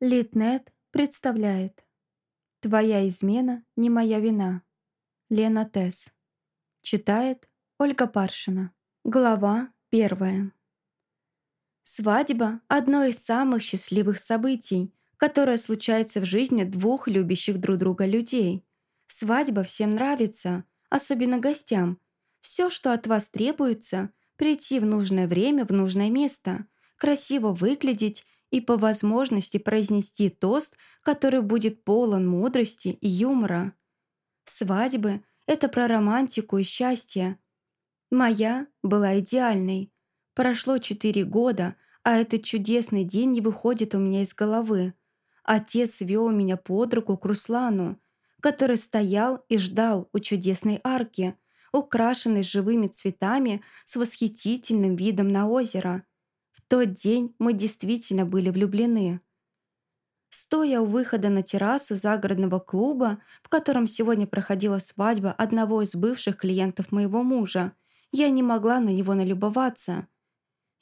Литнет представляет. «Твоя измена не моя вина» Лена Тесс. Читает Ольга Паршина. Глава первая. Свадьба – одно из самых счастливых событий, которое случается в жизни двух любящих друг друга людей. Свадьба всем нравится, особенно гостям. Все, что от вас требуется – прийти в нужное время в нужное место, красиво выглядеть и по возможности произнести тост, который будет полон мудрости и юмора. Свадьбы — это про романтику и счастье. Моя была идеальной. Прошло четыре года, а этот чудесный день не выходит у меня из головы. Отец вел меня под руку к Руслану, который стоял и ждал у чудесной арки, украшенной живыми цветами с восхитительным видом на озеро — тот день мы действительно были влюблены. Стоя у выхода на террасу загородного клуба, в котором сегодня проходила свадьба одного из бывших клиентов моего мужа, я не могла на него налюбоваться.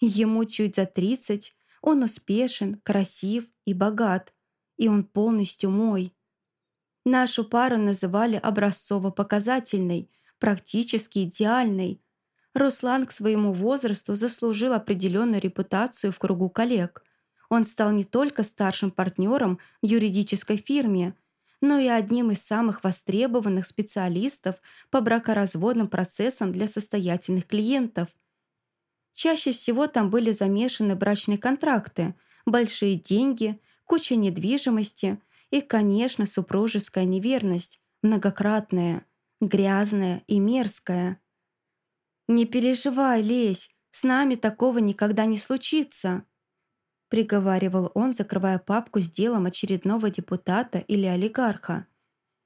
Ему чуть за тридцать, он успешен, красив и богат, и он полностью мой. Нашу пару называли образцово-показательной, практически идеальной, Руслан к своему возрасту заслужил определенную репутацию в кругу коллег. Он стал не только старшим партнером в юридической фирме, но и одним из самых востребованных специалистов по бракоразводным процессам для состоятельных клиентов. Чаще всего там были замешаны брачные контракты, большие деньги, куча недвижимости и, конечно, супружеская неверность, многократная, грязная и мерзкая – «Не переживай, Лесь, с нами такого никогда не случится», приговаривал он, закрывая папку с делом очередного депутата или олигарха.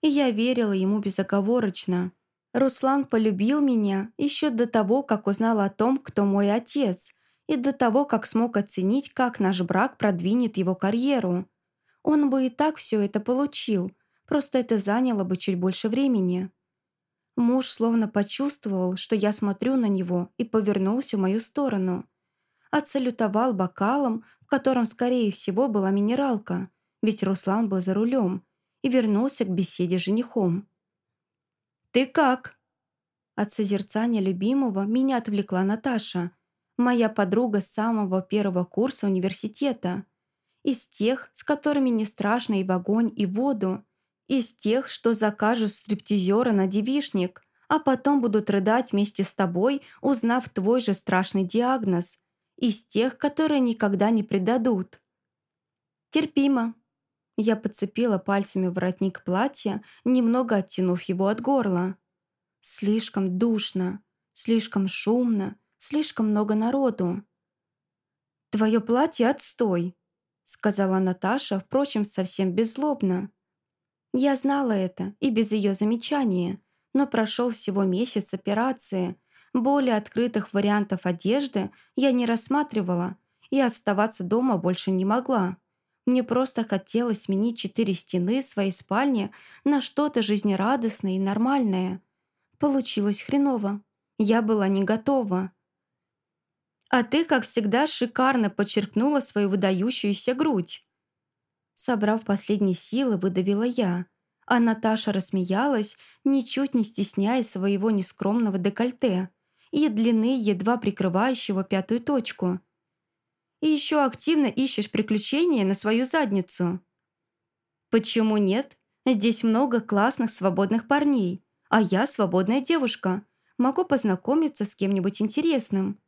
И я верила ему безоговорочно. Руслан полюбил меня еще до того, как узнал о том, кто мой отец, и до того, как смог оценить, как наш брак продвинет его карьеру. Он бы и так все это получил, просто это заняло бы чуть больше времени. Муж словно почувствовал, что я смотрю на него, и повернулся в мою сторону. Отсалютовал бокалом, в котором, скорее всего, была минералка, ведь Руслан был за рулем, и вернулся к беседе с женихом. «Ты как?» От созерцания любимого меня отвлекла Наташа, моя подруга с самого первого курса университета, из тех, с которыми не страшно и в огонь, и в воду, из тех, что закажут стриптизера на девишник, а потом будут рыдать вместе с тобой, узнав твой же страшный диагноз. Из тех, которые никогда не предадут. Терпимо. Я подцепила пальцами воротник платья, немного оттянув его от горла. Слишком душно, слишком шумно, слишком много народу. «Твое платье отстой», — сказала Наташа, впрочем, совсем беззлобно. Я знала это и без ее замечания, но прошел всего месяц операции. Более открытых вариантов одежды я не рассматривала и оставаться дома больше не могла. Мне просто хотелось сменить четыре стены своей спальни на что-то жизнерадостное и нормальное. Получилось хреново. Я была не готова. «А ты, как всегда, шикарно подчеркнула свою выдающуюся грудь», Собрав последние силы, выдавила я. А Наташа рассмеялась, ничуть не стесняя своего нескромного декольте и длины, едва прикрывающего пятую точку. «И еще активно ищешь приключения на свою задницу». «Почему нет? Здесь много классных свободных парней, а я свободная девушка. Могу познакомиться с кем-нибудь интересным».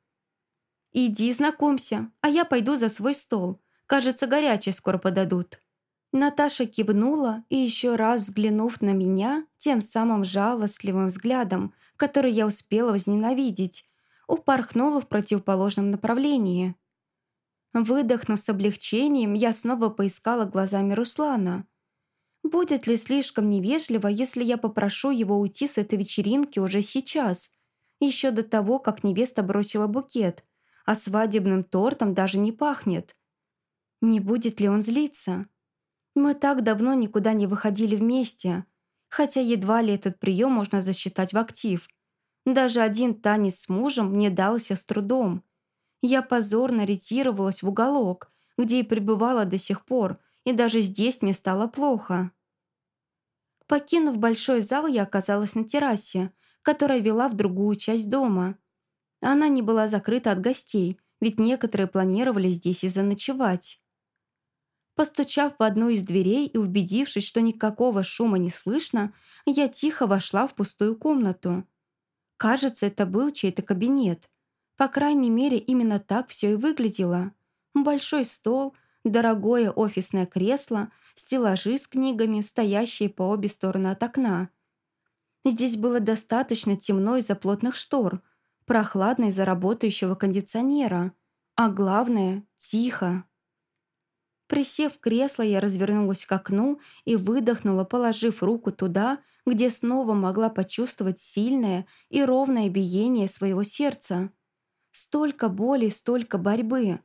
«Иди знакомься, а я пойду за свой стол. Кажется, горячее скоро подадут». Наташа кивнула и еще раз взглянув на меня тем самым жалостливым взглядом, который я успела возненавидеть, упорхнула в противоположном направлении. Выдохнув с облегчением, я снова поискала глазами Руслана. Будет ли слишком невежливо, если я попрошу его уйти с этой вечеринки уже сейчас, еще до того, как невеста бросила букет, а свадебным тортом даже не пахнет? Не будет ли он злиться? Мы так давно никуда не выходили вместе, хотя едва ли этот прием можно засчитать в актив. Даже один танец с мужем мне дался с трудом. Я позорно ретировалась в уголок, где и пребывала до сих пор, и даже здесь мне стало плохо. Покинув большой зал, я оказалась на террасе, которая вела в другую часть дома. Она не была закрыта от гостей, ведь некоторые планировали здесь и заночевать. Постучав в одну из дверей и убедившись, что никакого шума не слышно, я тихо вошла в пустую комнату. Кажется, это был чей-то кабинет. По крайней мере, именно так все и выглядело. Большой стол, дорогое офисное кресло, стеллажи с книгами, стоящие по обе стороны от окна. Здесь было достаточно темно из-за плотных штор, прохладно из-за работающего кондиционера, а главное — тихо. Присев в кресло, я развернулась к окну и выдохнула, положив руку туда, где снова могла почувствовать сильное и ровное биение своего сердца. Столько боли, столько борьбы.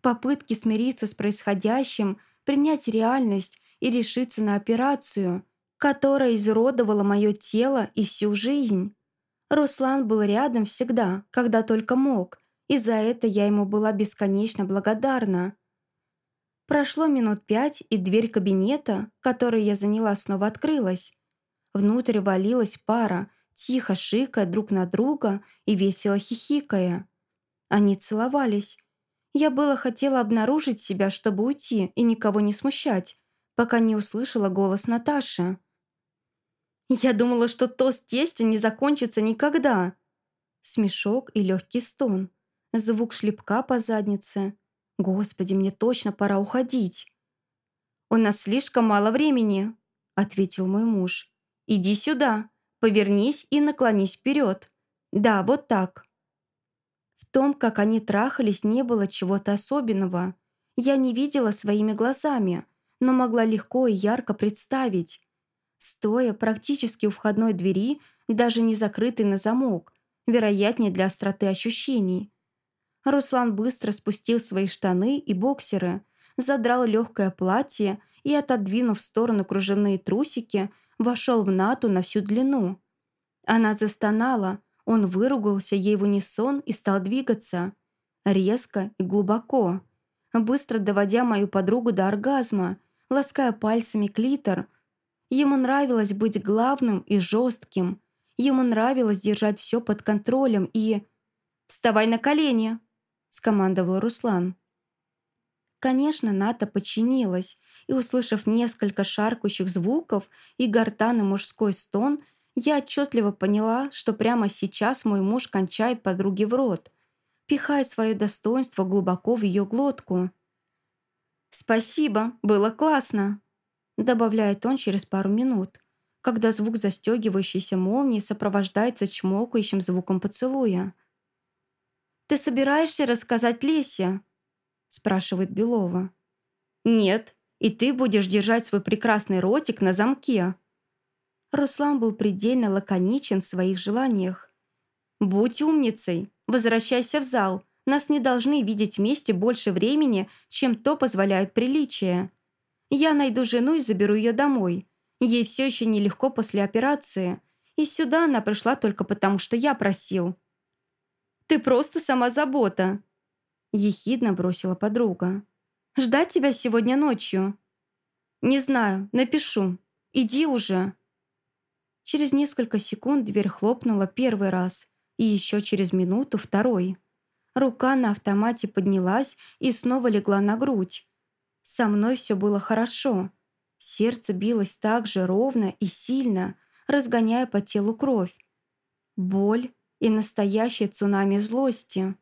Попытки смириться с происходящим, принять реальность и решиться на операцию, которая изуродовала мое тело и всю жизнь. Руслан был рядом всегда, когда только мог, и за это я ему была бесконечно благодарна. Прошло минут пять, и дверь кабинета, которую я заняла, снова открылась. Внутрь валилась пара, тихо шикая друг на друга и весело хихикая. Они целовались. Я было хотела обнаружить себя, чтобы уйти и никого не смущать, пока не услышала голос Наташи. «Я думала, что тост тестя не закончится никогда!» Смешок и легкий стон. Звук шлепка по заднице. «Господи, мне точно пора уходить!» «У нас слишком мало времени», — ответил мой муж. «Иди сюда, повернись и наклонись вперед. Да, вот так». В том, как они трахались, не было чего-то особенного. Я не видела своими глазами, но могла легко и ярко представить. Стоя практически у входной двери, даже не закрытой на замок, вероятнее для остроты ощущений, Руслан быстро спустил свои штаны и боксеры, задрал легкое платье и, отодвинув в сторону кружевные трусики, вошел в Нату на всю длину. Она застонала, он выругался ей в унисон и стал двигаться. Резко и глубоко, быстро доводя мою подругу до оргазма, лаская пальцами клитор. Ему нравилось быть главным и жестким. Ему нравилось держать все под контролем и... «Вставай на колени!» Скомандовал Руслан. Конечно, Ната подчинилась, и, услышав несколько шаркающих звуков и гортанный мужской стон, я отчетливо поняла, что прямо сейчас мой муж кончает подруге в рот, пихая свое достоинство глубоко в ее глотку. «Спасибо, было классно», — добавляет он через пару минут, когда звук застегивающейся молнии сопровождается чмокающим звуком поцелуя. «Ты собираешься рассказать Лесе?» спрашивает Белова. «Нет, и ты будешь держать свой прекрасный ротик на замке». Руслан был предельно лаконичен в своих желаниях. «Будь умницей, возвращайся в зал. Нас не должны видеть вместе больше времени, чем то позволяют приличия. Я найду жену и заберу ее домой. Ей все еще нелегко после операции. И сюда она пришла только потому, что я просил. Ты просто сама забота!» Ехидно бросила подруга. «Ждать тебя сегодня ночью?» «Не знаю, напишу. Иди уже!» Через несколько секунд дверь хлопнула первый раз, и еще через минуту второй. Рука на автомате поднялась и снова легла на грудь. Со мной все было хорошо. Сердце билось так же ровно и сильно, разгоняя по телу кровь. Боль и настоящее цунами злости.